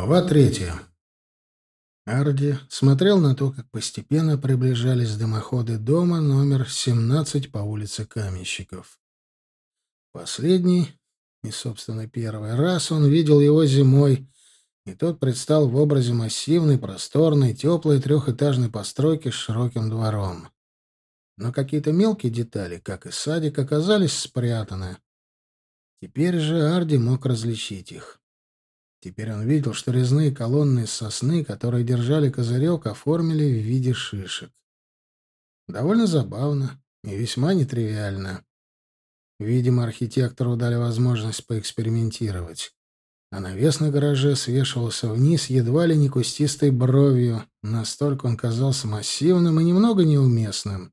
Глава третья. Арди смотрел на то, как постепенно приближались дымоходы дома номер 17 по улице Каменщиков. Последний и, собственно, первый раз он видел его зимой, и тот предстал в образе массивной, просторной, теплой трехэтажной постройки с широким двором. Но какие-то мелкие детали, как и садик, оказались спрятаны. Теперь же Арди мог различить их. Теперь он видел, что резные колонны из сосны, которые держали козырек, оформили в виде шишек. Довольно забавно и весьма нетривиально. Видимо, архитектору дали возможность поэкспериментировать. А навес на гараже свешивался вниз едва ли не кустистой бровью, настолько он казался массивным и немного неуместным.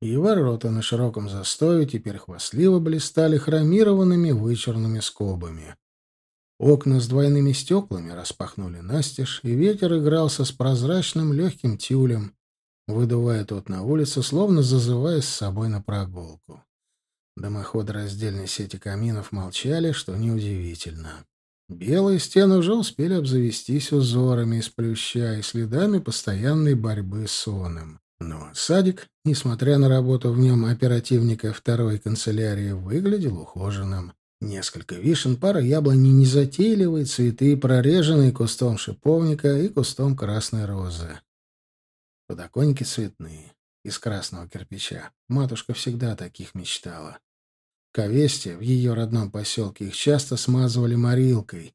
И ворота на широком застое теперь хвастливо блистали хромированными вычурными скобами. Окна с двойными стеклами распахнули настежь, и ветер игрался с прозрачным легким тюлем, выдувая тот на улицу, словно зазывая с собой на прогулку. Дымоходы раздельной сети каминов молчали, что неудивительно. Белые стены уже успели обзавестись узорами из плюща и следами постоянной борьбы с соном. Но садик, несмотря на работу в нем оперативника второй канцелярии, выглядел ухоженным. Несколько вишен, пара яблони незатейливые, цветы, прореженные кустом шиповника и кустом красной розы. Подоконники цветные, из красного кирпича. Матушка всегда таких мечтала. К Овесте, в ее родном поселке, их часто смазывали морилкой,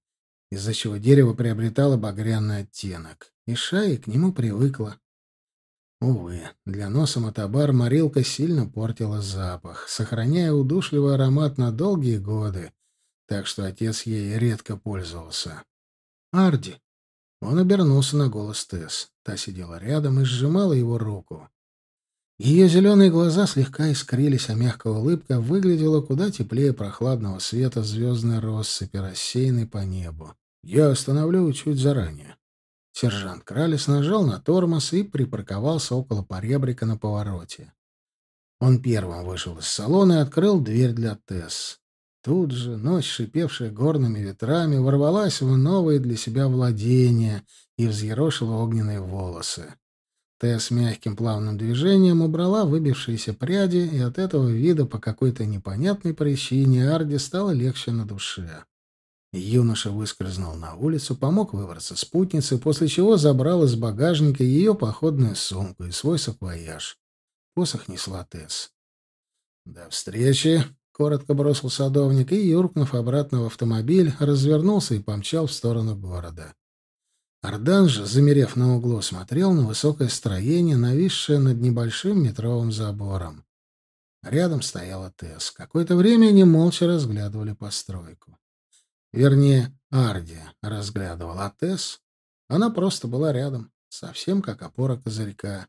из-за чего дерево приобретало багряный оттенок. И Шая к нему привыкла. Увы, для носа мотобар морилка сильно портила запах, сохраняя удушливый аромат на долгие годы, так что отец ей редко пользовался. «Арди!» Он обернулся на голос Тесс. Та сидела рядом и сжимала его руку. Ее зеленые глаза слегка искрились, а мягкая улыбка выглядела куда теплее прохладного света звездной россыпи, рассеянной по небу. «Я остановлю чуть заранее. Сержант Кралис нажал на тормоз и припарковался около поребрика на повороте. Он первым вышел из салона и открыл дверь для Тесс. Тут же ночь, шипевшая горными ветрами, ворвалась в новые для себя владения и взъерошила огненные волосы. Тесс мягким плавным движением убрала выбившиеся пряди, и от этого вида по какой-то непонятной причине Арди стало легче на душе. Юноша выскользнул на улицу, помог выбраться спутнице, после чего забрал из багажника ее походную сумку и свой саквояж. Посох несла Тесс. «До встречи!» — коротко бросил садовник и, юркнув обратно в автомобиль, развернулся и помчал в сторону города. Ардан же, замерев на углу, смотрел на высокое строение, нависшее над небольшим метровым забором. Рядом стояла Тесс. Какое-то время они молча разглядывали постройку. Вернее, Арди разглядывал, а Тесс... Она просто была рядом, совсем как опора козырька.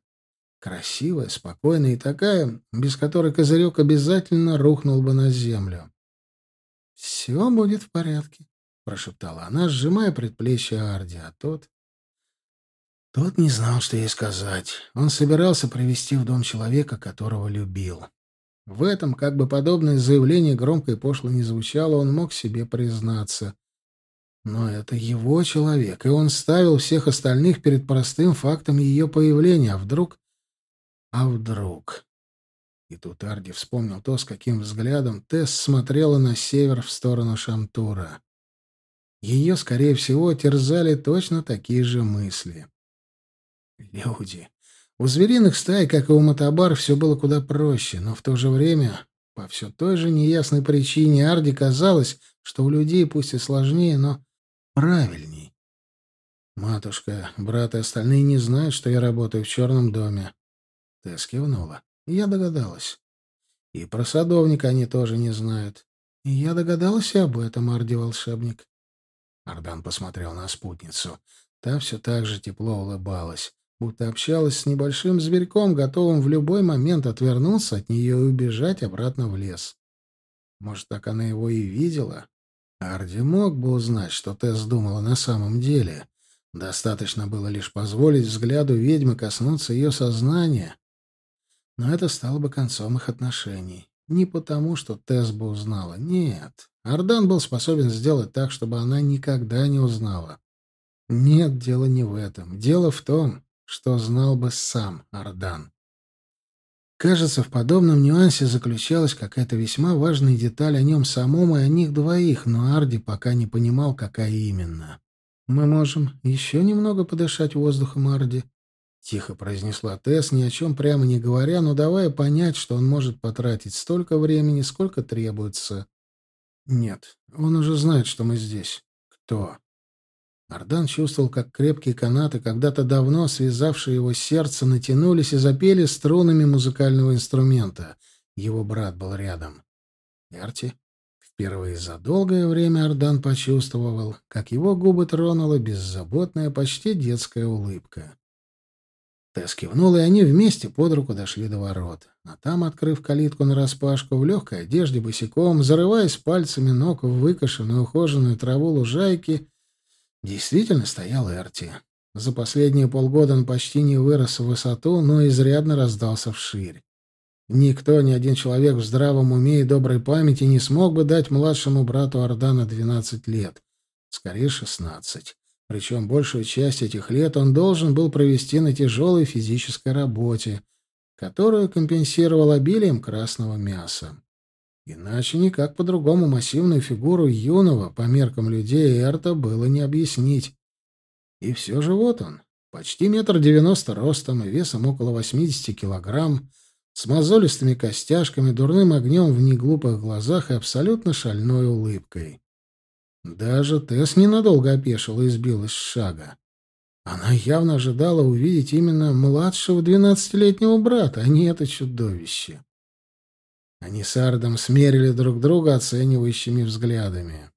Красивая, спокойная и такая, без которой козырек обязательно рухнул бы на землю. «Все будет в порядке», — прошептала она, сжимая предплечье Арди, а тот... Тот не знал, что ей сказать. Он собирался привести в дом человека, которого любил. В этом, как бы подобное заявление громко и пошло не звучало, он мог себе признаться. Но это его человек, и он ставил всех остальных перед простым фактом ее появления. А вдруг... А вдруг... И тут Арди вспомнил то, с каким взглядом Тесс смотрела на север в сторону Шамтура. Ее, скорее всего, терзали точно такие же мысли. Люди. У звериных стай, как и у мотобар, все было куда проще, но в то же время, по все той же неясной причине, Арди казалось, что у людей пусть и сложнее, но правильней. «Матушка, брат и остальные не знают, что я работаю в черном доме». Тесс кивнула. Я догадалась. И про садовника они тоже не знают. И я догадалась и об этом, Арди-волшебник. Ардан посмотрел на спутницу. Та все так же тепло улыбалась будто общалась с небольшим зверьком, готовым в любой момент отвернуться от нее и убежать обратно в лес. Может, так она его и видела? Арди мог бы узнать, что Тесс думала на самом деле. Достаточно было лишь позволить взгляду ведьмы коснуться ее сознания. Но это стало бы концом их отношений. Не потому, что Тесс бы узнала. Нет. Ардан был способен сделать так, чтобы она никогда не узнала. Нет, дело не в этом. Дело в том, что знал бы сам Ардан. Кажется, в подобном нюансе заключалась какая-то весьма важная деталь о нем самом и о них двоих, но Арди пока не понимал, какая именно. «Мы можем еще немного подышать воздухом, Арди?» — тихо произнесла Тесс, ни о чем прямо не говоря, но давая понять, что он может потратить столько времени, сколько требуется. «Нет, он уже знает, что мы здесь. Кто?» Ардан чувствовал, как крепкие канаты, когда-то давно связавшие его сердце, натянулись и запели струнами музыкального инструмента. Его брат был рядом. Эрти. Впервые за долгое время Ардан почувствовал, как его губы тронула беззаботная, почти детская улыбка. Тесс кивнул, и они вместе под руку дошли до ворот. А там, открыв калитку нараспашку, в легкой одежде босиком, зарываясь пальцами ног в выкошенную ухоженную траву лужайки, Действительно стоял Эрти. За последние полгода он почти не вырос в высоту, но изрядно раздался вширь. Никто, ни один человек в здравом уме и доброй памяти не смог бы дать младшему брату Ордана 12 лет. Скорее, 16. Причем большую часть этих лет он должен был провести на тяжелой физической работе, которую компенсировал обилием красного мяса. Иначе никак по-другому массивную фигуру юного, по меркам людей, Эрта было не объяснить. И все же вот он, почти метр девяносто ростом и весом около восьмидесяти килограмм, с мозолистыми костяшками, дурным огнем в неглупых глазах и абсолютно шальной улыбкой. Даже Тесс ненадолго опешила и сбилась с шага. Она явно ожидала увидеть именно младшего двенадцатилетнего брата, а не это чудовище. Они с Ардом смерили друг друга оценивающими взглядами.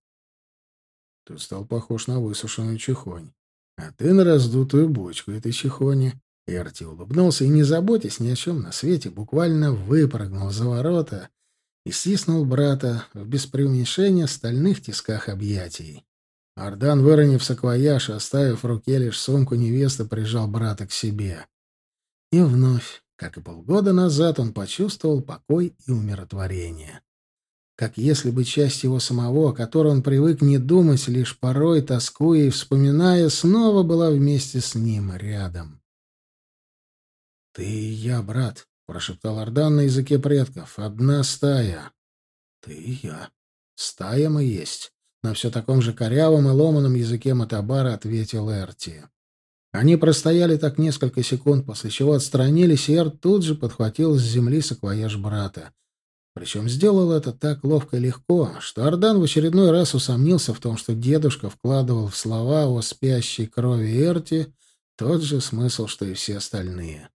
Ты стал похож на высушенную чехонь. А ты на раздутую бочку этой чехони. Эрти улыбнулся и, не заботясь ни о чем на свете, буквально выпрыгнул за ворота и стиснул брата в без стальных тисках объятий. Ардан, выронив саквояж, оставив в руке лишь сумку невесты, прижал брата к себе. И вновь как и полгода назад, он почувствовал покой и умиротворение. Как если бы часть его самого, о которой он привык не думать, лишь порой, тоскуя и вспоминая, снова была вместе с ним рядом. «Ты и я, брат», — прошептал Ардан на языке предков, — «одна стая». «Ты и я. Стая мы есть», — на все таком же корявом и ломаном языке Матабара ответил Эрти. Они простояли так несколько секунд, после чего отстранились, и Эрт тут же подхватил с земли саквояж брата. Причем сделал это так ловко и легко, что Ардан в очередной раз усомнился в том, что дедушка вкладывал в слова о спящей крови Эрти тот же смысл, что и все остальные.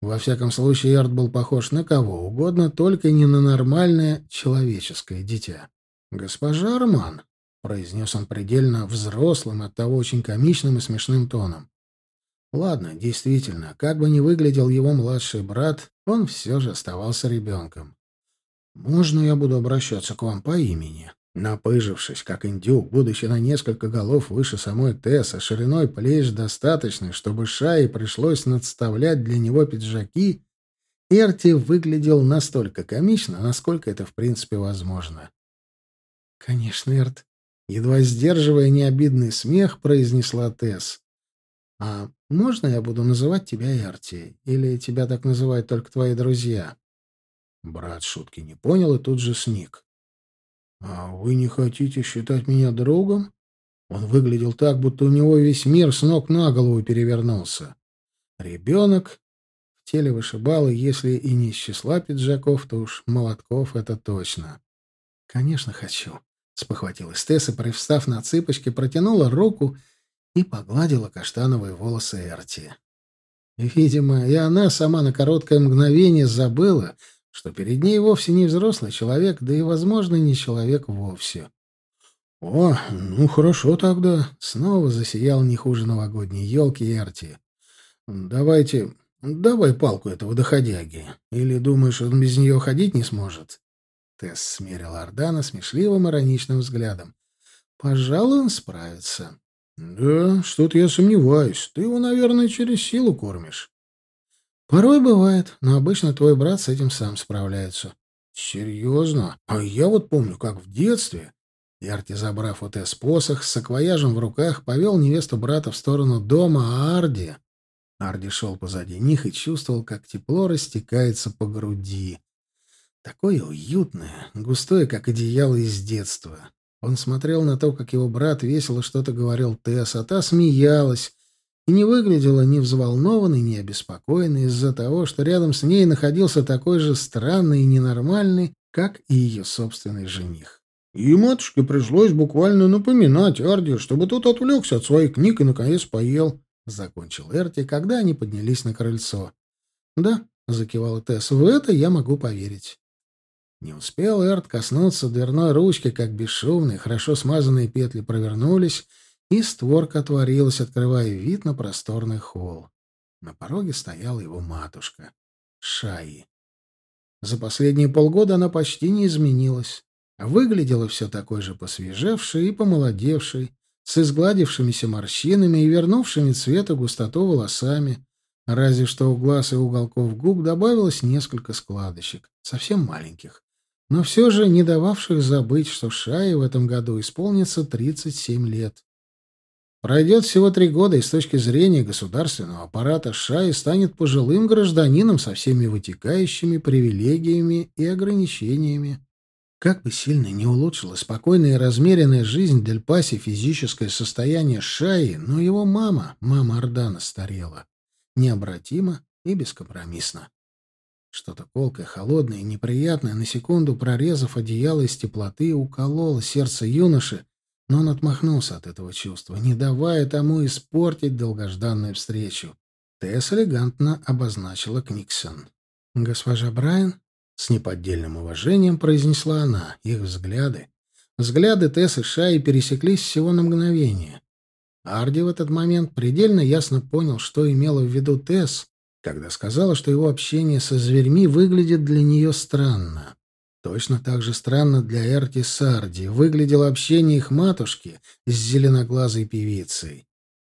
Во всяком случае, Эрт был похож на кого угодно, только не на нормальное человеческое дитя. «Госпожа Арман», — произнес он предельно взрослым, оттого очень комичным и смешным тоном, Ладно, действительно, как бы ни выглядел его младший брат, он все же оставался ребенком. «Можно я буду обращаться к вам по имени?» Напыжившись, как индюк, будучи на несколько голов выше самой Тесса, шириной плеч достаточной, чтобы Шае пришлось надставлять для него пиджаки, Эрти выглядел настолько комично, насколько это в принципе возможно. «Конечно, Эрт», — едва сдерживая необидный смех, произнесла Тесс. «А можно я буду называть тебя Эрти? Или тебя так называют только твои друзья?» Брат шутки не понял и тут же сник. «А вы не хотите считать меня другом?» Он выглядел так, будто у него весь мир с ног на голову перевернулся. Ребенок в теле вышибал, и если и не из числа пиджаков, то уж молотков это точно. «Конечно хочу», — спохватилась Тесса, привстав на цыпочки, протянула руку — и погладила каштановые волосы Эрти. Видимо, и она сама на короткое мгновение забыла, что перед ней вовсе не взрослый человек, да и, возможно, не человек вовсе. «О, ну хорошо тогда», — снова засиял не хуже новогодней елки Эрти. «Давайте, давай палку этого доходяги. Или думаешь, он без нее ходить не сможет?» Тесс смерил Ордана смешливым ироничным взглядом. «Пожалуй, он справится. «Да, что-то я сомневаюсь. Ты его, наверное, через силу кормишь». «Порой бывает, но обычно твой брат с этим сам справляется». «Серьезно? А я вот помню, как в детстве...» Ярти, забрав у Тесс посох, с саквояжем в руках, повел невесту брата в сторону дома, Арди... Арди шел позади них и чувствовал, как тепло растекается по груди. Такое уютное, густое, как одеяло из детства. Он смотрел на то, как его брат весело что-то говорил Тесс, а та смеялась, и не выглядела ни взволнованной, ни обеспокоенной из-за того, что рядом с ней находился такой же странный и ненормальный, как и ее собственный жених. И матушке пришлось буквально напоминать Арди, чтобы тот отвлекся от своих книг и, наконец, поел. Закончил Эрти, когда они поднялись на крыльцо. «Да», — закивала Тесс, — «в это я могу поверить». Не успел Эрт коснуться дверной ручки, как бесшумные, хорошо смазанные петли провернулись, и створка отворилась, открывая вид на просторный холл. На пороге стояла его матушка, Шаи. За последние полгода она почти не изменилась. Выглядела все такой же посвежевшей и помолодевшей, с изгладившимися морщинами и вернувшими цвета густоту волосами, разве что у глаз и уголков губ добавилось несколько складочек, совсем маленьких, но все же не дававших забыть, что Шае в этом году исполнится 37 лет. Пройдет всего три года, и с точки зрения государственного аппарата Шаи станет пожилым гражданином со всеми вытекающими привилегиями и ограничениями. Как бы сильно не улучшила спокойная и размеренная жизнь Дель Паси физическое состояние Шаи, но его мама, мама Ордана, старела. Необратимо и бескомпромиссно. Что-то колкое, холодное и неприятное, на секунду прорезав одеяло из теплоты, укололо сердце юноши, но он отмахнулся от этого чувства, не давая тому испортить долгожданную встречу. Тесс элегантно обозначила Книксон. «Госпожа Брайан?» — с неподдельным уважением произнесла она. Их взгляды. Взгляды Тесс и Шаи пересеклись всего на мгновение. Арди в этот момент предельно ясно понял, что имела в виду Тесс, когда сказала, что его общение со зверьми выглядит для нее странно. Точно так же странно для Эрти Сарди выглядело общение их матушки с зеленоглазой певицей.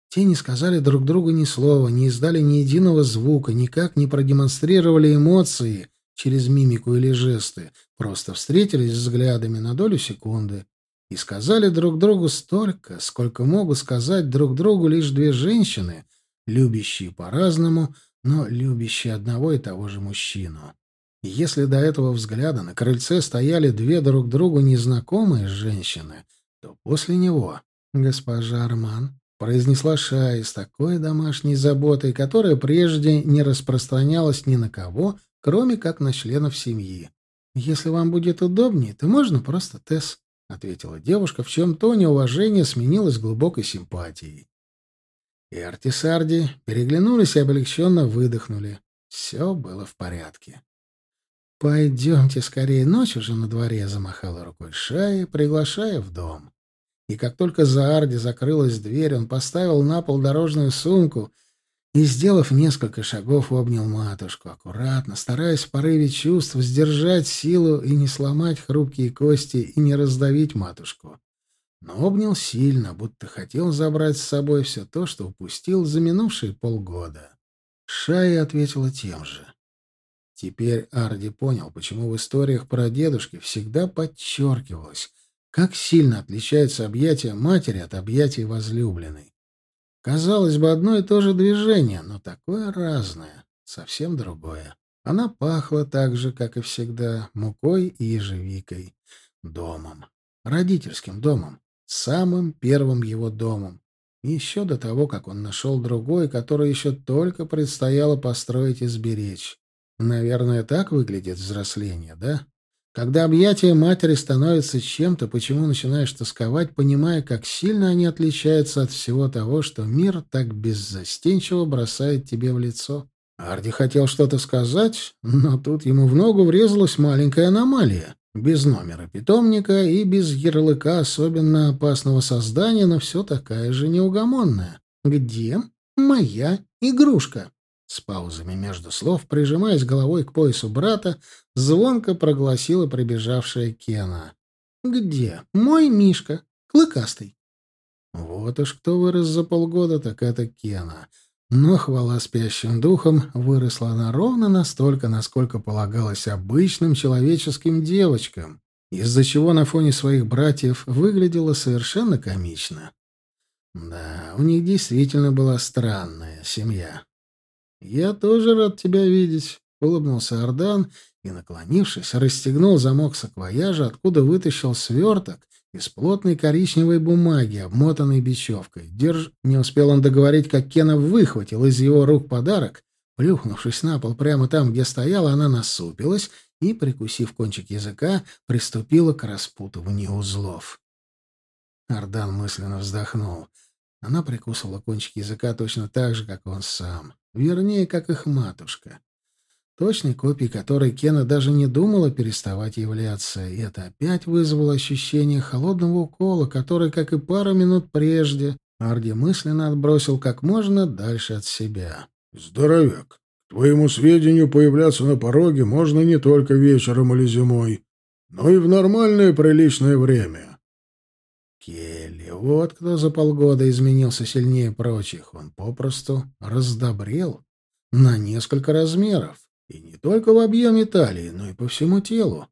Те не сказали друг другу ни слова, не издали ни единого звука, никак не продемонстрировали эмоции через мимику или жесты, просто встретились взглядами на долю секунды и сказали друг другу столько, сколько могут сказать друг другу лишь две женщины, любящие по-разному, но любящие одного и того же мужчину. Если до этого взгляда на крыльце стояли две друг другу незнакомые женщины, то после него госпожа Арман произнесла Шай с такой домашней заботой, которая прежде не распространялась ни на кого, кроме как на членов семьи. «Если вам будет удобнее, то можно просто Тесс», — ответила девушка, в чем то неуважение сменилось глубокой симпатией. И Артисарди переглянулись и облегченно выдохнули. Все было в порядке. «Пойдемте скорее, ночь уже на дворе», — замахала рукой Шая, приглашая в дом. И как только за Арди закрылась дверь, он поставил на пол дорожную сумку и, сделав несколько шагов, обнял матушку, аккуратно, стараясь в порыве чувств сдержать силу и не сломать хрупкие кости и не раздавить матушку. Но обнял сильно, будто хотел забрать с собой все то, что упустил за минувшие полгода. Шая ответила тем же. Теперь Арди понял, почему в историях про дедушки всегда подчеркивалось, как сильно отличается объятие матери от объятий возлюбленной. Казалось бы, одно и то же движение, но такое разное, совсем другое. Она пахла так же, как и всегда, мукой и ежевикой, домом, родительским домом, самым первым его домом, еще до того, как он нашел другой, который еще только предстояло построить и сберечь. Наверное, так выглядит взросление, да? Когда объятия матери становятся чем-то, почему начинаешь тосковать, понимая, как сильно они отличаются от всего того, что мир так беззастенчиво бросает тебе в лицо. Арди хотел что-то сказать, но тут ему в ногу врезалась маленькая аномалия. Без номера питомника и без ярлыка особенно опасного создания, но все такая же неугомонная. «Где моя игрушка?» С паузами между слов, прижимаясь головой к поясу брата, звонко прогласила прибежавшая Кена. «Где? Мой Мишка, клыкастый». Вот уж кто вырос за полгода, так это Кена. Но, хвала спящим духом, выросла она ровно настолько, насколько полагалось обычным человеческим девочкам. из-за чего на фоне своих братьев выглядела совершенно комично. Да, у них действительно была странная семья. «Я тоже рад тебя видеть», — улыбнулся Ардан и, наклонившись, расстегнул замок саквояжа, откуда вытащил сверток из плотной коричневой бумаги, обмотанной бечевкой. Держ... Не успел он договорить, как Кена выхватил из его рук подарок. Плюхнувшись на пол прямо там, где стояла, она насупилась и, прикусив кончик языка, приступила к распутыванию узлов. Ардан мысленно вздохнул. Она прикусывала кончик языка точно так же, как он сам. Вернее, как их матушка. Точной копией которой Кена даже не думала переставать являться, и это опять вызвало ощущение холодного укола, который, как и пару минут прежде, Арди мысленно отбросил как можно дальше от себя. «Здоровяк, к твоему сведению, появляться на пороге можно не только вечером или зимой, но и в нормальное приличное время». Келли, вот кто за полгода изменился сильнее прочих. Он попросту раздобрел на несколько размеров. И не только в объеме талии, но и по всему телу.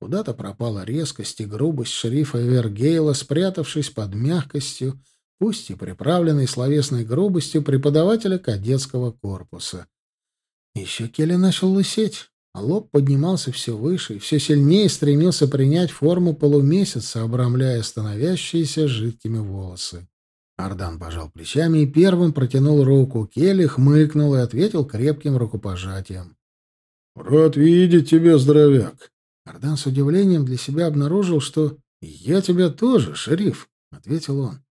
Куда-то пропала резкость и грубость шерифа Вергейла, спрятавшись под мягкостью, пусть и приправленной словесной грубостью преподавателя кадетского корпуса. Еще Келли начал лысеть, а лоб поднимался все выше и все сильнее стремился принять форму полумесяца, обрамляя становящиеся жидкими волосы. Ардан пожал плечами и первым протянул руку. Келли хмыкнул и ответил крепким рукопожатием. «Рад видеть тебя, здоровяк!» Ардан с удивлением для себя обнаружил, что «Я тебя тоже, шериф», — ответил он.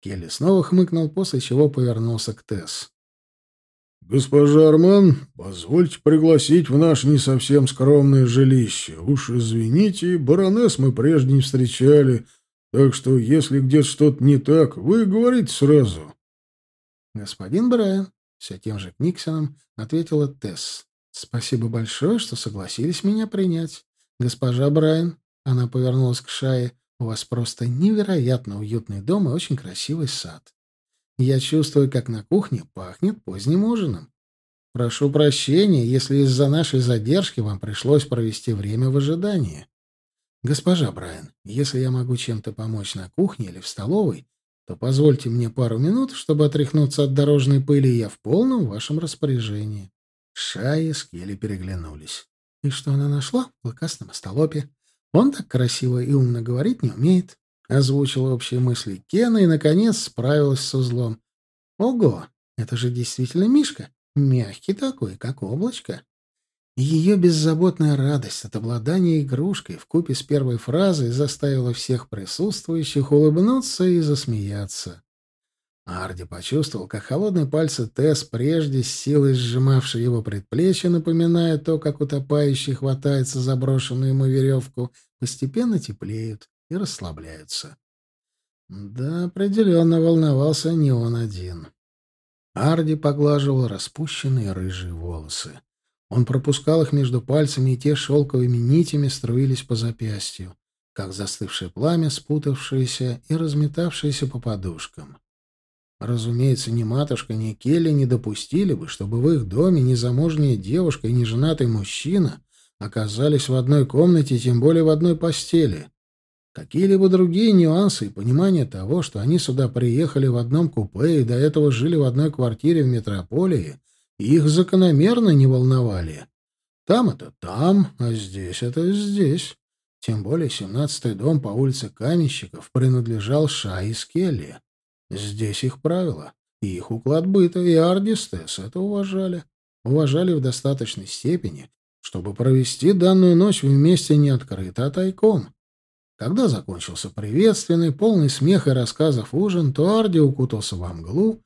Келли снова хмыкнул, после чего повернулся к Тесс. «Госпожа Арман, позвольте пригласить в наше не совсем скромное жилище. Уж извините, баронесс мы прежде не встречали, так что если где-то что-то не так, вы говорите сразу». «Господин Брайан», — все тем же Книксоном ответила Тесс. «Спасибо большое, что согласились меня принять. Госпожа Брайан», — она повернулась к Шае, — «у вас просто невероятно уютный дом и очень красивый сад. Я чувствую, как на кухне пахнет поздним ужином. Прошу прощения, если из-за нашей задержки вам пришлось провести время в ожидании. Госпожа Брайан, если я могу чем-то помочь на кухне или в столовой, то позвольте мне пару минут, чтобы отряхнуться от дорожной пыли, и я в полном вашем распоряжении. Шай и Скелли переглянулись. И что она нашла в клыкастом остолопе? Он так красиво и умно говорить не умеет. Озвучила общие мысли Кена и, наконец, справилась с узлом. Ого, это же действительно Мишка. Мягкий такой, как облачко. Ее беззаботная радость от обладания игрушкой в купе с первой фразой заставила всех присутствующих улыбнуться и засмеяться. Арди почувствовал, как холодные пальцы Тесс, прежде с силой сжимавшие его предплечье, напоминая то, как утопающий хватается за брошенную ему веревку, постепенно теплеют и расслабляются. Да, определенно волновался не он один. Арди поглаживал распущенные рыжие волосы. Он пропускал их между пальцами, и те шелковыми нитями струились по запястью, как застывшее пламя, спутавшееся и разметавшееся по подушкам. Разумеется, ни матушка, ни Келли не допустили бы, чтобы в их доме незамужняя девушка и неженатый мужчина оказались в одной комнате, тем более в одной постели. Какие-либо другие нюансы и понимание того, что они сюда приехали в одном купе и до этого жили в одной квартире в метрополии, их закономерно не волновали. Там это там, а здесь это здесь. Тем более семнадцатый дом по улице Каменщиков принадлежал Ша и Скелли. Здесь их правила, и их уклад быта, и Ардистес это уважали. Уважали в достаточной степени, чтобы провести данную ночь вместе не открыто, а тайком. Когда закончился приветственный, полный смеха и рассказов ужин, то Арди укутался в мглу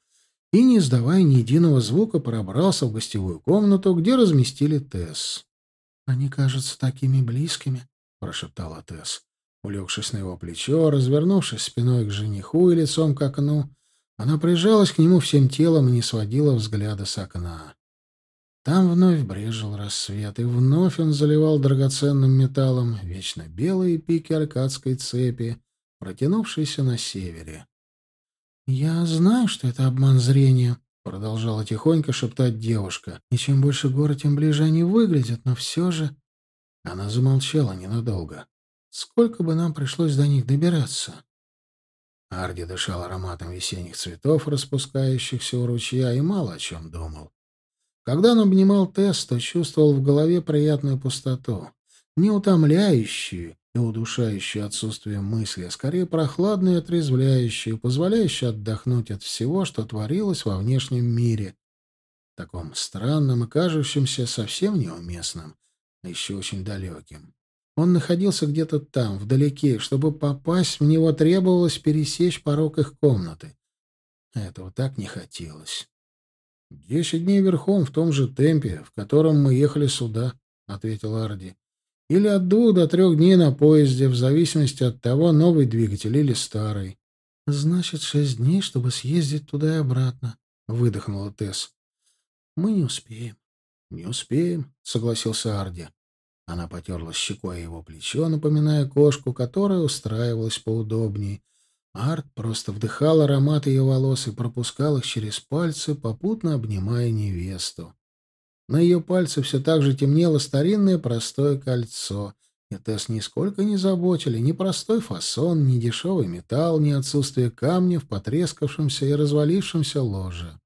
и, не издавая ни единого звука, пробрался в гостевую комнату, где разместили Тесс. «Они кажутся такими близкими», — прошептала Тесс. Улегшись на его плечо, развернувшись спиной к жениху и лицом к окну, она прижалась к нему всем телом и не сводила взгляда с окна. Там вновь брежил рассвет, и вновь он заливал драгоценным металлом вечно белые пики аркадской цепи, протянувшиеся на севере. «Я знаю, что это обман зрения», — продолжала тихонько шептать девушка. «И чем больше горы, тем ближе они выглядят, но все же...» Она замолчала ненадолго. Сколько бы нам пришлось до них добираться? Арди дышал ароматом весенних цветов, распускающихся у ручья, и мало о чем думал. Когда он обнимал Тесс, то чувствовал в голове приятную пустоту, не утомляющую и удушающую отсутствие мысли, а скорее прохладную и отрезвляющую, позволяющую отдохнуть от всего, что творилось во внешнем мире, таком странном и кажущемся совсем неуместным, а еще очень далеким. Он находился где-то там, вдалеке, чтобы попасть в него требовалось пересечь порог их комнаты. Этого так не хотелось. «Десять дней верхом в том же темпе, в котором мы ехали сюда», — ответил Арди. «Или от двух до трех дней на поезде, в зависимости от того, новый двигатель или старый». «Значит, шесть дней, чтобы съездить туда и обратно», — выдохнула Тесс. «Мы не успеем». «Не успеем», — согласился Арди. Она потерла щекой его плечо, напоминая кошку, которая устраивалась поудобнее. Арт просто вдыхал аромат ее волос и пропускал их через пальцы, попутно обнимая невесту. На ее пальце все так же темнело старинное простое кольцо, и Тесс нисколько не заботили ни простой фасон, ни дешевый металл, ни отсутствие камня в потрескавшемся и развалившемся ложе.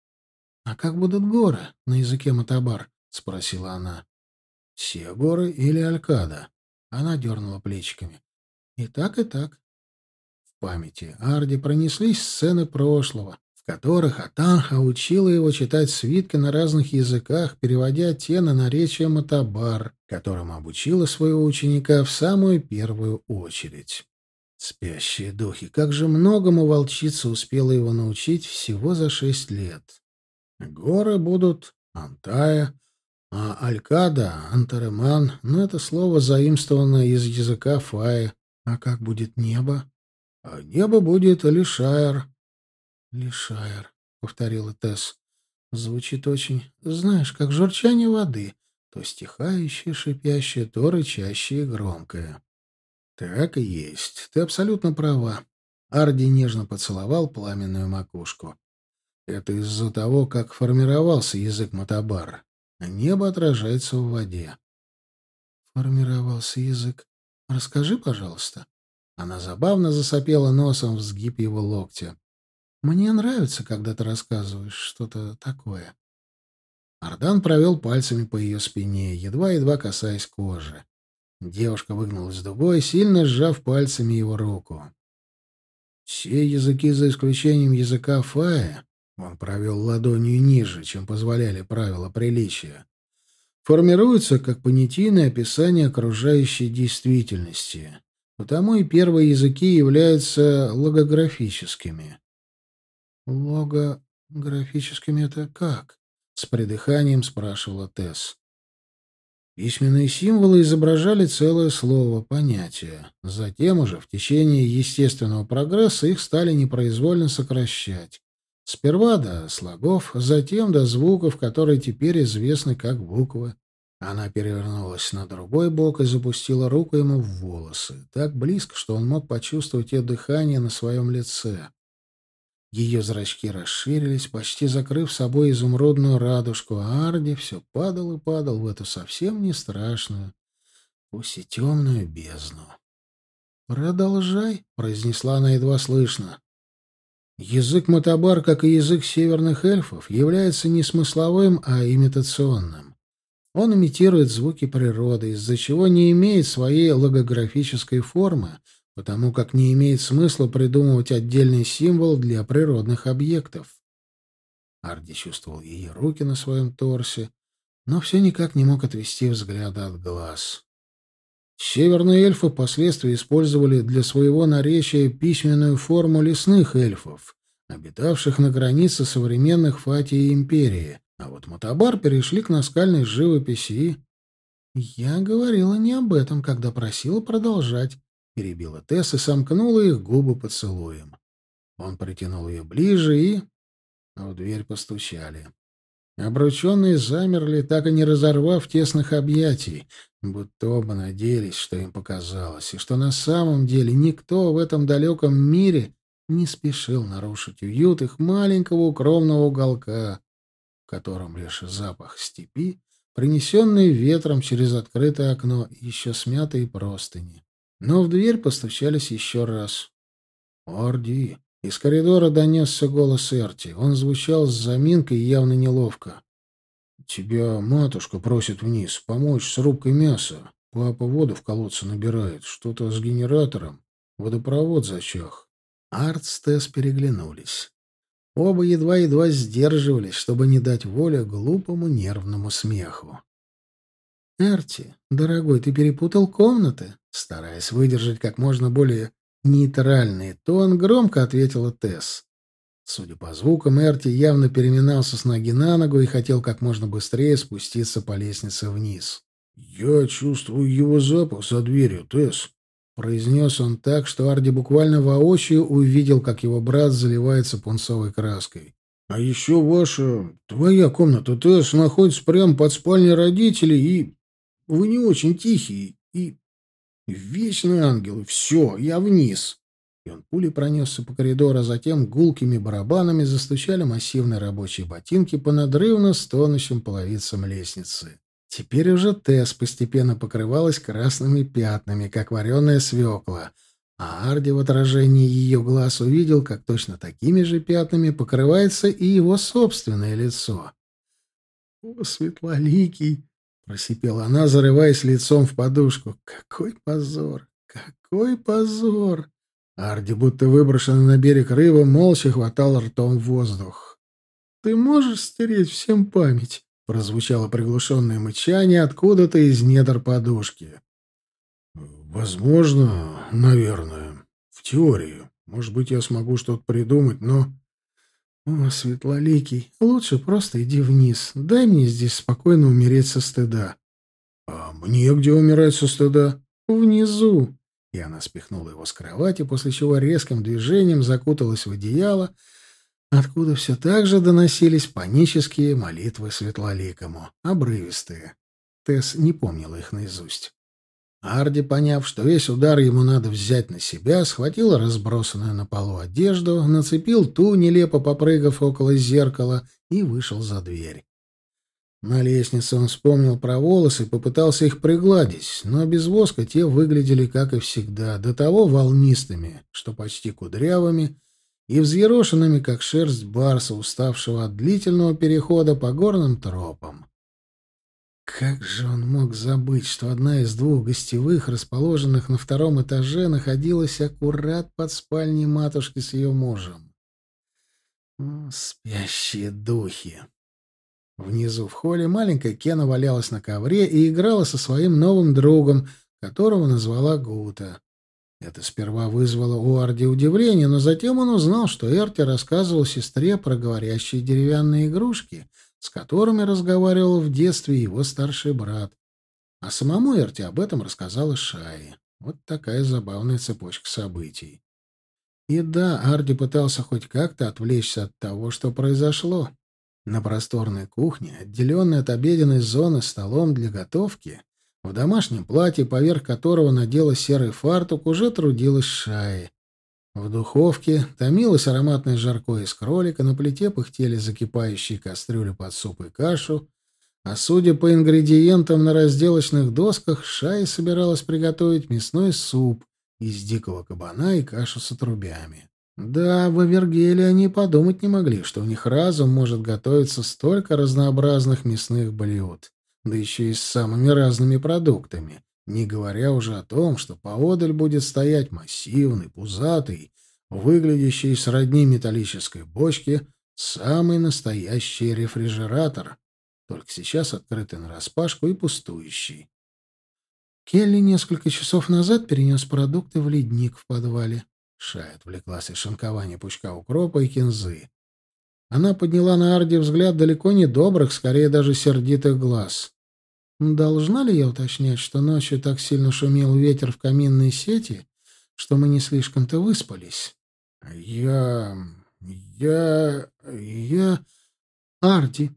— А как будут горы на языке Матабар? — спросила она. Все или Алькада? Она дернула плечиками. И так, и так. В памяти Арди пронеслись сцены прошлого, в которых Атанха учила его читать свитки на разных языках, переводя те на наречие Матабар, которым обучила своего ученика в самую первую очередь. Спящие духи, как же многому волчица успела его научить всего за шесть лет. Горы будут Антая, а Алькада, Антареман, ну, это слово заимствовано из языка Фаи. А как будет небо? А небо будет Лишайр. Лишайр, повторила Тесс. Звучит очень, знаешь, как журчание воды, то стихающее, шипящее, то рычащее и громкое. Так и есть. Ты абсолютно права. Арди нежно поцеловал пламенную макушку. Это из-за того, как формировался язык Матабар небо отражается в воде. Формировался язык. Расскажи, пожалуйста. Она забавно засопела носом в сгиб его локтя. Мне нравится, когда ты рассказываешь что-то такое. Ардан провел пальцами по ее спине, едва-едва касаясь кожи. Девушка выгнулась дугой, сильно сжав пальцами его руку. Все языки, за исключением языка Фая, он провел ладонью ниже, чем позволяли правила приличия. Формируется как понятийное описание окружающей действительности. Потому и первые языки являются логографическими. «Логографическими это как?» — с придыханием спрашивала Тесс. Письменные символы изображали целое слово, понятие. Затем уже, в течение естественного прогресса, их стали непроизвольно сокращать. Сперва до слогов, затем до звуков, которые теперь известны как буквы. Она перевернулась на другой бок и запустила руку ему в волосы, так близко, что он мог почувствовать ее дыхание на своем лице. Ее зрачки расширились, почти закрыв собой изумрудную радужку, а Арди все падал и падал в эту совсем не страшную, пусть и темную бездну. «Продолжай», — произнесла она едва слышно. Язык Матабар, как и язык северных эльфов, является не смысловым, а имитационным. Он имитирует звуки природы, из-за чего не имеет своей логографической формы, потому как не имеет смысла придумывать отдельный символ для природных объектов. Арди чувствовал ее руки на своем торсе, но все никак не мог отвести взгляда от глаз. Северные эльфы впоследствии использовали для своего наречия письменную форму лесных эльфов, обитавших на границе современных Фатии империи, а вот Матабар перешли к наскальной живописи и... «Я говорила не об этом, когда просила продолжать», — перебила Тесс и сомкнула их губы поцелуем. Он притянул ее ближе и... В дверь постучали. Обрученные замерли, так и не разорвав тесных объятий, будто оба надеялись, что им показалось, и что на самом деле никто в этом далеком мире не спешил нарушить уют их маленького укромного уголка, в котором лишь запах степи, принесенный ветром через открытое окно, еще смятые простыни. Но в дверь постучались еще раз. «Орди!» Из коридора донесся голос Эрти. Он звучал с заминкой явно неловко. «Тебя матушка просит вниз помочь с рубкой мяса. Папа воду в колодце набирает. Что-то с генератором. Водопровод зачах». Арт с Тесс переглянулись. Оба едва-едва сдерживались, чтобы не дать волю глупому нервному смеху. «Эрти, дорогой, ты перепутал комнаты?» Стараясь выдержать как можно более нейтральный тон, громко ответила Тесс. Судя по звукам, Эрти явно переминался с ноги на ногу и хотел как можно быстрее спуститься по лестнице вниз. «Я чувствую его запах за дверью, Тесс», — произнес он так, что Арди буквально воочию увидел, как его брат заливается пунцовой краской. «А еще ваша, твоя комната, Тесс, находится прямо под спальней родителей, и вы не очень тихий, и Вечный ангел, и все, я вниз. И он пулей пронесся по коридору, а затем гулкими барабанами застучали массивные рабочие ботинки по надрывно стонущим половицам лестницы. Теперь уже Тесс постепенно покрывалась красными пятнами, как вареная свекла, а Арди в отражении ее глаз увидел, как точно такими же пятнами покрывается и его собственное лицо. «О, светлоликий!» Просипела она, зарываясь лицом в подушку. Какой позор! Какой позор! Арди, будто выброшенный на берег рыба, молча хватал ртом воздух. «Ты можешь стереть всем память?» — прозвучало приглушенное мычание откуда-то из недр подушки. «Возможно, наверное. В теории. Может быть, я смогу что-то придумать, но...» «О, Светлоликий, лучше просто иди вниз. Дай мне здесь спокойно умереть со стыда». «А мне где умирать со стыда?» «Внизу». И она спихнула его с кровати, после чего резким движением закуталась в одеяло, откуда все так же доносились панические молитвы Светлоликому, обрывистые. Тесс не помнила их наизусть. Арди, поняв, что весь удар ему надо взять на себя, схватил разбросанную на полу одежду, нацепил ту, нелепо попрыгав около зеркала, и вышел за дверь. На лестнице он вспомнил про волосы и попытался их пригладить, но без воска те выглядели, как и всегда, до того волнистыми, что почти кудрявыми, и взъерошенными, как шерсть барса, уставшего от длительного перехода по горным тропам. Как же он мог забыть, что одна из двух гостевых, расположенных на втором этаже, находилась аккурат под спальней матушки с ее мужем? Спящие духи! Внизу в холле маленькая Кена валялась на ковре и играла со своим новым другом, которого назвала Гута. Это сперва вызвало у Арди удивление, но затем он узнал, что Эрти рассказывал сестре про говорящие деревянные игрушки — с которыми разговаривал в детстве его старший брат. А самому Эрти об этом рассказала Шаи. Вот такая забавная цепочка событий. И да, Арди пытался хоть как-то отвлечься от того, что произошло. На просторной кухне, отделенной от обеденной зоны столом для готовки, в домашнем платье, поверх которого надела серый фартук, уже трудилась Шаи. В духовке томилось ароматное жаркое из кролика, на плите пыхтели закипающие кастрюли под суп и кашу, а судя по ингредиентам на разделочных досках, Шай собиралась приготовить мясной суп из дикого кабана и кашу с отрубями. Да, в Авергеле они подумать не могли, что у них разум может готовиться столько разнообразных мясных блюд, да еще и с самыми разными продуктами, не говоря уже о том, что поодаль будет стоять массивный, пузатый, выглядящий сродни металлической бочке, самый настоящий рефрижератор, только сейчас открытый нараспашку и пустующий. Келли несколько часов назад перенес продукты в ледник в подвале. Шай отвлеклась из шинкования пучка укропа и кинзы. Она подняла на Арди взгляд далеко не добрых, скорее даже сердитых глаз. Должна ли я уточнять, что ночью так сильно шумел ветер в каминной сети, что мы не слишком-то выспались? Я... я... я... Арди.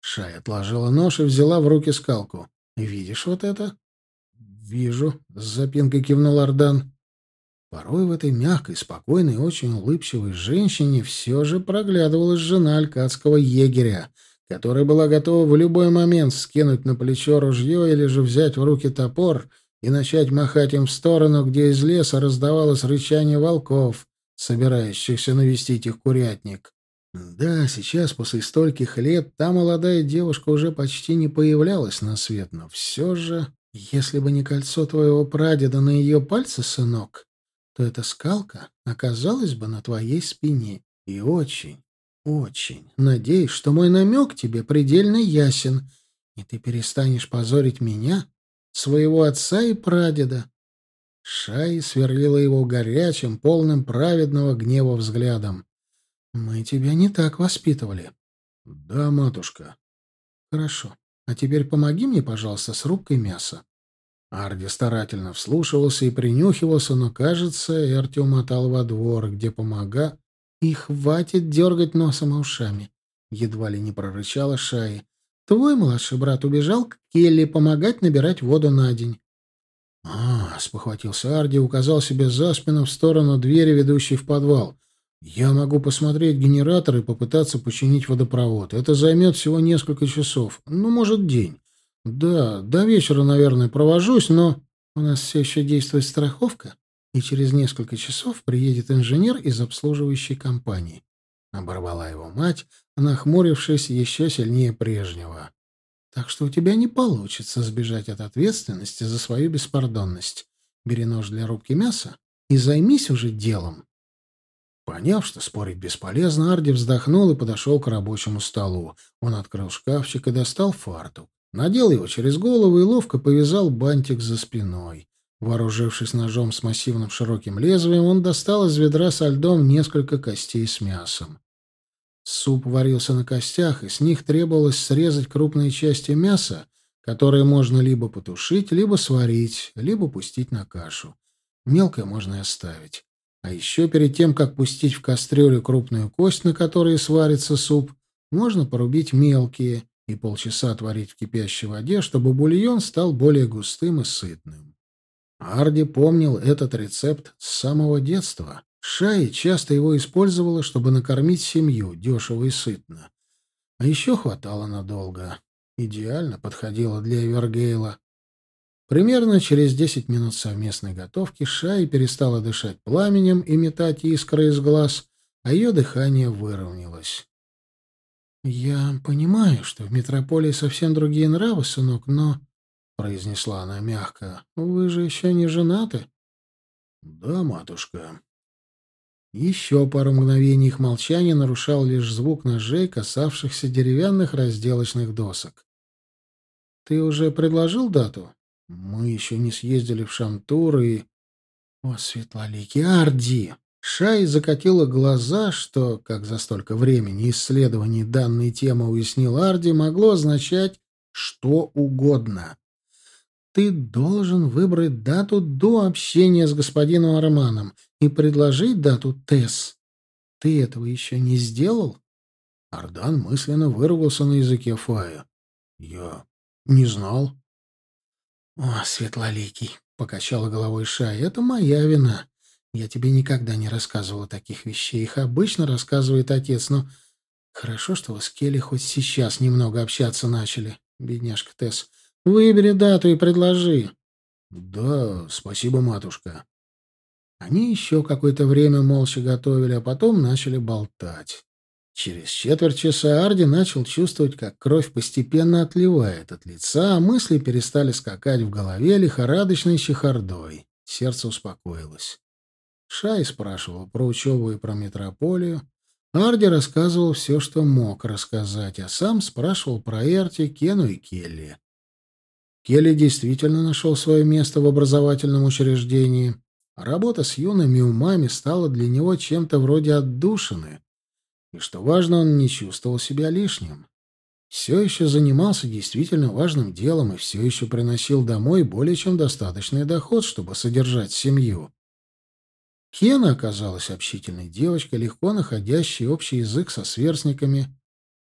Шай отложила нож и взяла в руки скалку. «Видишь вот это?» «Вижу», — с запинкой кивнул Ардан. Порой в этой мягкой, спокойной, очень улыбчивой женщине все же проглядывалась жена алькадского егеря — которая была готова в любой момент скинуть на плечо ружье или же взять в руки топор и начать махать им в сторону, где из леса раздавалось рычание волков, собирающихся навестить их курятник. Да, сейчас, после стольких лет, та молодая девушка уже почти не появлялась на свет, но все же, если бы не кольцо твоего прадеда на ее пальце, сынок, то эта скалка оказалась бы на твоей спине. И очень, очень надеюсь, что мой намек тебе предельно ясен, и ты перестанешь позорить меня, своего отца и прадеда. Шай сверлила его горячим, полным праведного гнева взглядом. «Мы тебя не так воспитывали». «Да, матушка». «Хорошо. А теперь помоги мне, пожалуйста, с рубкой мяса». Арди старательно вслушивался и принюхивался, но, кажется, Эрти умотал во двор, где помога... «И хватит дергать носом и ушами!» — едва ли не прорычала Шаи. «Твой младший брат убежал к Келли помогать набирать воду на день». «А, — спохватился Арди, указал себе за спину в сторону двери, ведущей в подвал. Я могу посмотреть генератор и попытаться починить водопровод. Это займет всего несколько часов. Ну, может, день. Да, до вечера, наверное, провожусь, но... У нас все еще действует страховка, и через несколько часов приедет инженер из обслуживающей компании. Оборвала его мать, нахмурившись еще сильнее прежнего. Так что у тебя не получится сбежать от ответственности за свою беспардонность. Бери нож для рубки мяса и займись уже делом. Поняв, что спорить бесполезно, Арди вздохнул и подошел к рабочему столу. Он открыл шкафчик и достал фартук. Надел его через голову и ловко повязал бантик за спиной. Вооружившись ножом с массивным широким лезвием, он достал из ведра со льдом несколько костей с мясом. Суп варился на костях, и с них требовалось срезать крупные части мяса, которые можно либо потушить, либо сварить, либо пустить на кашу. Мелкое можно и оставить. А еще перед тем, как пустить в кастрюлю крупную кость, на которой сварится суп, можно порубить мелкие и полчаса отварить в кипящей воде, чтобы бульон стал более густым и сытным. Арди помнил этот рецепт с самого детства. Шай часто его использовала, чтобы накормить семью дешево и сытно. А еще хватало надолго. Идеально подходило для Эвергейла. Примерно через десять минут совместной готовки Шай перестала дышать пламенем и метать искры из глаз, а ее дыхание выровнялось. «Я понимаю, что в метрополии совсем другие нравы, сынок, но...» — произнесла она мягко. «Вы же еще не женаты?» «Да, матушка». Еще пару мгновений их молчания нарушал лишь звук ножей, касавшихся деревянных разделочных досок. «Ты уже предложил дату?» Мы еще не съездили в Шамтур и... О, светлоликий Арди! Шай закатила глаза, что, как за столько времени исследований данной темы уяснил Арди, могло означать что угодно. Ты должен выбрать дату до общения с господином Арманом и предложить дату Тесс. Ты этого еще не сделал? Ардан мысленно вырвался на языке Фая. Я не знал. «О, светлоликий!» — покачала головой Шай. «Это моя вина. Я тебе никогда не рассказывала таких вещей. Их обычно рассказывает отец, но... Хорошо, что вы с Келли хоть сейчас немного общаться начали, бедняжка Тесс. Выбери дату и предложи». «Да, спасибо, матушка». Они еще какое-то время молча готовили, а потом начали болтать. Через четверть часа Арди начал чувствовать, как кровь постепенно отливает от лица, а мысли перестали скакать в голове лихорадочной чехардой. Сердце успокоилось. Шай спрашивал про учебу и про метрополию. Арди рассказывал все, что мог рассказать, а сам спрашивал про Эрти, Кену и Келли. Келли действительно нашел свое место в образовательном учреждении. Работа с юными умами стала для него чем-то вроде отдушины — и, что важно, он не чувствовал себя лишним. Все еще занимался действительно важным делом и все еще приносил домой более чем достаточный доход, чтобы содержать семью. Кена оказалась общительной девочкой, легко находящей общий язык со сверстниками.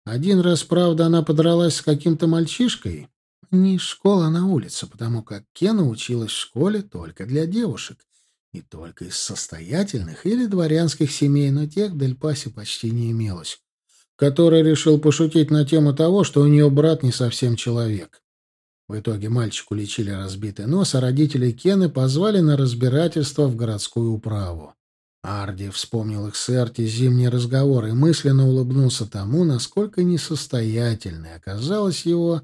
Один раз, правда, она подралась с каким-то мальчишкой. Не школа, на улице, потому как Кена училась в школе только для девушек. И только из состоятельных или дворянских семей, но тех в Дель-Пасе почти не имелось, который решил пошутить на тему того, что у нее брат не совсем человек. В итоге мальчику лечили разбитый нос, а родители Кены позвали на разбирательство в городскую управу. Арди вспомнил их с Эрти зимний разговор и мысленно улыбнулся тому, насколько несостоятельной оказалась его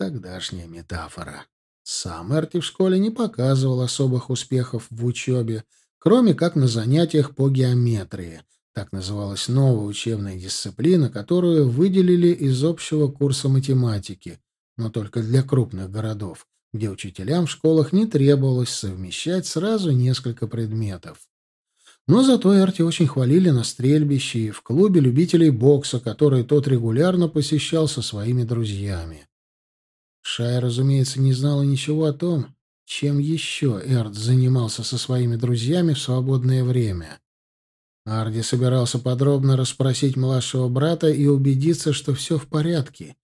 тогдашняя метафора. Сам Эрти в школе не показывал особых успехов в учебе, кроме как на занятиях по геометрии. Так называлась новая учебная дисциплина, которую выделили из общего курса математики, но только для крупных городов, где учителям в школах не требовалось совмещать сразу несколько предметов. Но зато Эрти очень хвалили на стрельбище и в клубе любителей бокса, который тот регулярно посещал со своими друзьями. Шая, разумеется, не знала ничего о том, чем еще Эрт занимался со своими друзьями в свободное время. Арди собирался подробно расспросить младшего брата и убедиться, что все в порядке.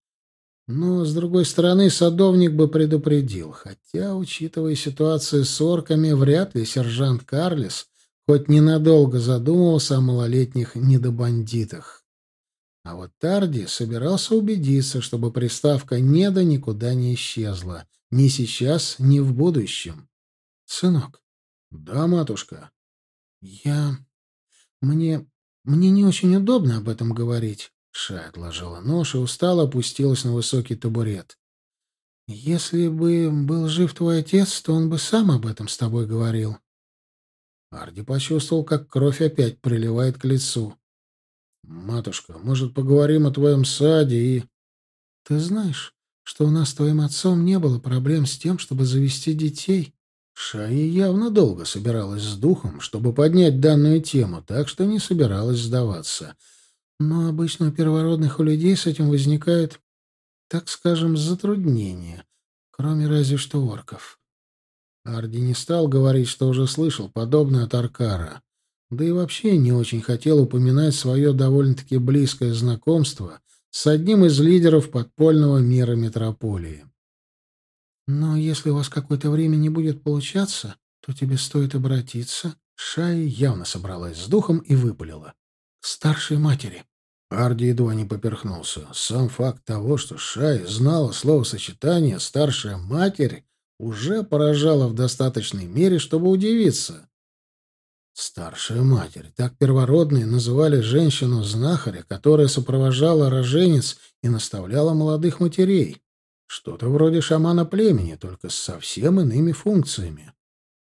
Но, с другой стороны, садовник бы предупредил, хотя, учитывая ситуацию с орками, вряд ли сержант Карлис хоть ненадолго задумывался о малолетних недобандитах. А вот Тарди собирался убедиться, чтобы приставка «неда» никуда не исчезла. Ни сейчас, ни в будущем. «Сынок». «Да, матушка». «Я... Мне... Мне не очень удобно об этом говорить». Шай отложила нож и устало опустилась на высокий табурет. «Если бы был жив твой отец, то он бы сам об этом с тобой говорил. Арди почувствовал, как кровь опять приливает к лицу. «Матушка, может, поговорим о твоем саде и...» «Ты знаешь, что у нас с твоим отцом не было проблем с тем, чтобы завести детей?» Шая явно долго собиралась с духом, чтобы поднять данную тему, так что не собиралась сдаваться. Но обычно у первородных у людей с этим возникает, так скажем, затруднения, кроме разве что орков. Арди не стал говорить, что уже слышал подобное от Аркара. Да и вообще не очень хотел упоминать свое довольно-таки близкое знакомство с одним из лидеров подпольного мира метрополии. «Но если у вас какое-то время не будет получаться, то тебе стоит обратиться». Шай явно собралась с духом и выпалила. «К старшей матери». Арди едва не поперхнулся. Сам факт того, что Шай знала словосочетание «старшая матерь», уже поражало в достаточной мере, чтобы удивиться. Старшая матерь. Так первородные называли женщину-знахаря, которая сопровождала роженец и наставляла молодых матерей. Что-то вроде шамана племени, только с совсем иными функциями.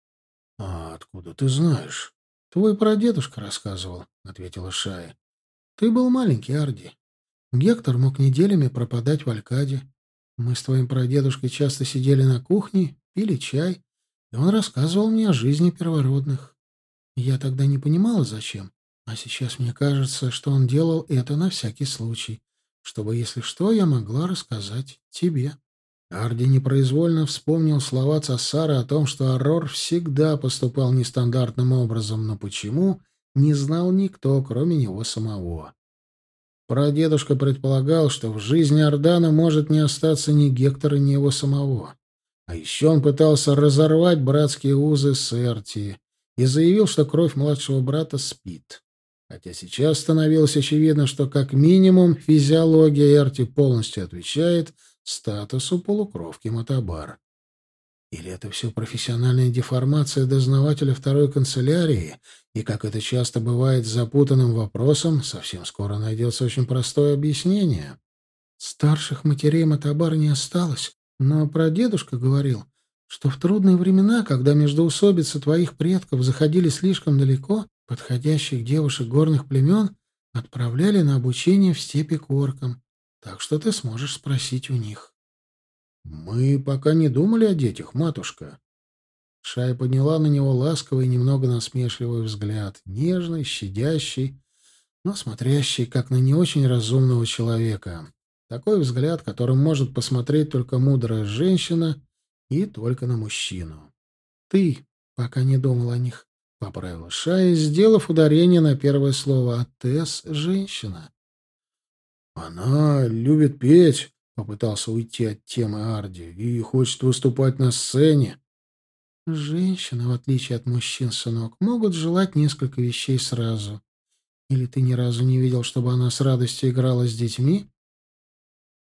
— А откуда ты знаешь? — Твой прадедушка рассказывал, — ответила Шая. — Ты был маленький, Арди. Гектор мог неделями пропадать в Алькаде. Мы с твоим прадедушкой часто сидели на кухне, пили чай, и он рассказывал мне о жизни первородных. Я тогда не понимала, зачем, а сейчас мне кажется, что он делал это на всякий случай, чтобы, если что, я могла рассказать тебе. Арди непроизвольно вспомнил слова Цассара о том, что Аррор всегда поступал нестандартным образом, но почему, не знал никто, кроме него самого. Прадедушка предполагал, что в жизни Ордана может не остаться ни Гектора, ни его самого. А еще он пытался разорвать братские узы с Эрти и заявил, что кровь младшего брата спит. Хотя сейчас становилось очевидно, что как минимум физиология Эрти полностью отвечает статусу полукровки Матабар. Или это все профессиональная деформация дознавателя второй канцелярии, и, как это часто бывает с запутанным вопросом, совсем скоро найдется очень простое объяснение. Старших матерей Матабар не осталось, но прадедушка говорил, что в трудные времена, когда междоусобицы твоих предков заходили слишком далеко, подходящих девушек горных племен отправляли на обучение в степи к оркам, так что ты сможешь спросить у них. «Мы пока не думали о детях, матушка». Шая подняла на него ласковый, немного насмешливый взгляд, нежный, щадящий, но смотрящий, как на не очень разумного человека. Такой взгляд, которым может посмотреть только мудрая женщина и только на мужчину. «Ты пока не думал о них», — поправила Шая, сделав ударение на первое слово, а женщина. «Она любит петь», Попытался уйти от темы Арди и хочет выступать на сцене. Женщины, в отличие от мужчин, сынок, могут желать несколько вещей сразу. Или ты ни разу не видел, чтобы она с радостью играла с детьми?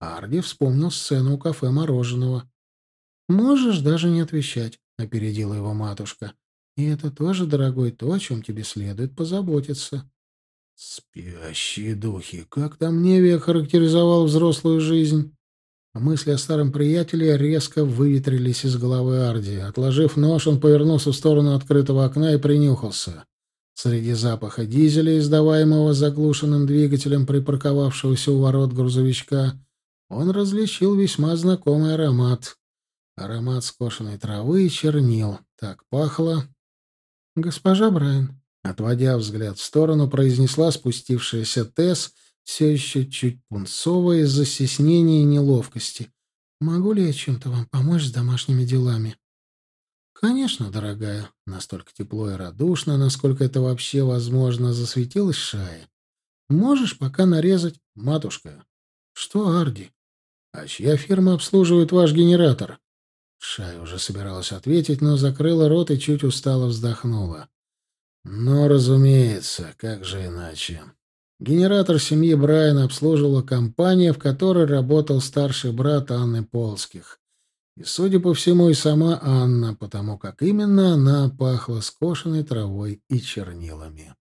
Арди вспомнил сцену у кафе мороженого. «Можешь даже не отвечать», — опередила его матушка. «И это тоже, дорогой, то, о чем тебе следует позаботиться». «Спящие духи! Как там Невия характеризовал взрослую жизнь?» Мысли о старом приятеле резко выветрились из головы Арди. Отложив нож, он повернулся в сторону открытого окна и принюхался. Среди запаха дизеля, издаваемого заглушенным двигателем припарковавшегося у ворот грузовичка, он различил весьма знакомый аромат. Аромат скошенной травы и чернил. Так пахло. «Госпожа Брайан», отводя взгляд в сторону, произнесла спустившаяся Тесс — все еще чуть пунцовая из-за стеснения и неловкости. «Могу ли я чем-то вам помочь с домашними делами?» «Конечно, дорогая», — настолько тепло и радушно, насколько это вообще возможно, засветилась Шая. «Можешь пока нарезать, матушка?» «Что, Арди?» «А чья фирма обслуживает ваш генератор?» Шая уже собиралась ответить, но закрыла рот и чуть устало вздохнула. «Ну, разумеется, как же иначе?» Генератор семьи Брайана обслуживала компания, в которой работал старший брат Анны Полских. И, судя по всему, и сама Анна, потому как именно она пахла скошенной травой и чернилами.